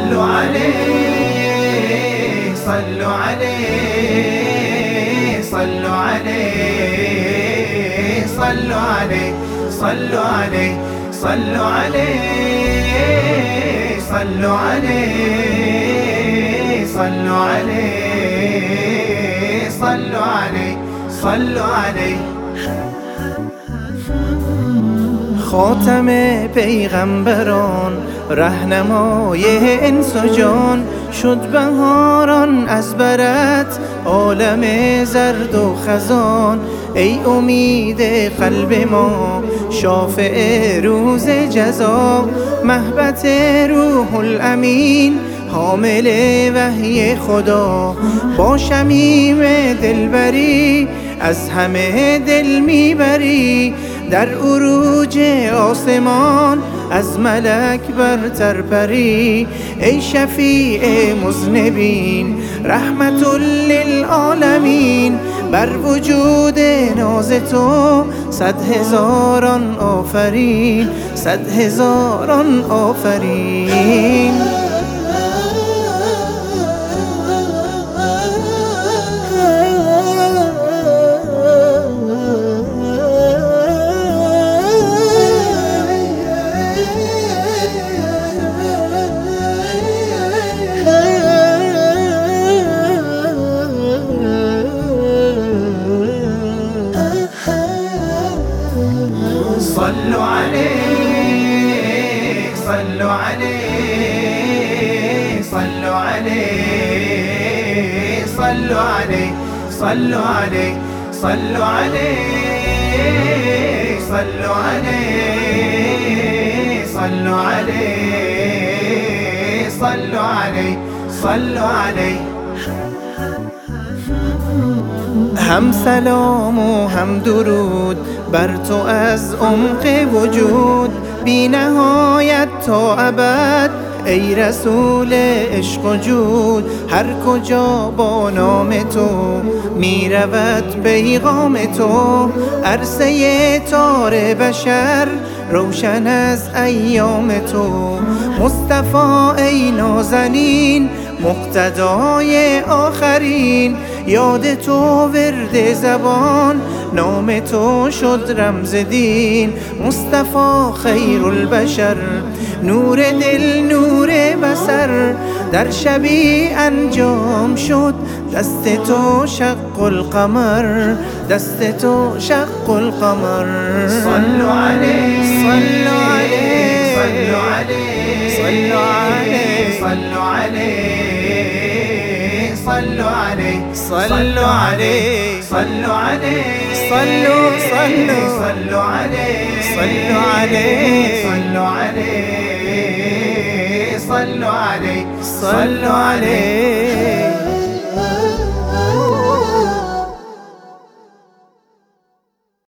صلوا عليه صلوا عليه صلوا عليه صلوا عليه صلوا عليه صلوا عليه صلوا عليه صلوا عليه صلوا عليه صلوا عليه. خاتم پیغمبران رهنمای انس و جان. شد بهاران از برت عالم زرد و خزان. ای امید قلب ما شافع روز جزا. محبت روح الامین حامل وحی خدا. با شمیم دلبری از همه دل می‌بری. در عروج آسمان از ملک برتر پری. ای شفیع مزنبین رحمت للعالمین بر وجود ناز تو صد هزاران آفرین صد هزاران آفرین. صلوا عليه صلوا عليه صلوا عليه صلوا عليه صلوا عليه صلوا عليه صلوا عليه صلوا عليه. هم سلام و هم درود بر تو از عمق وجود. بی نهایت تا ابد ای رسول عشق و جود هر کجا با نام تو می رود پیغام تو. عرصه تار بشر روشن از ایام تو. مصطفی ای نازنین مقتدای آخرین. یاد تو ورد زبان نام تو شد رمز دین. مصطفی خیر البشر نور دل نور بسر در شبی انجام شد دست تو شق القمر دست تو شق القمر. صلوا عليه. صلوا عليه. صلوا عليه. صلوا صلوا. صلوا عليه. صلوا عليه. صلوا عليه. صلوا عليه. صلوا عليه.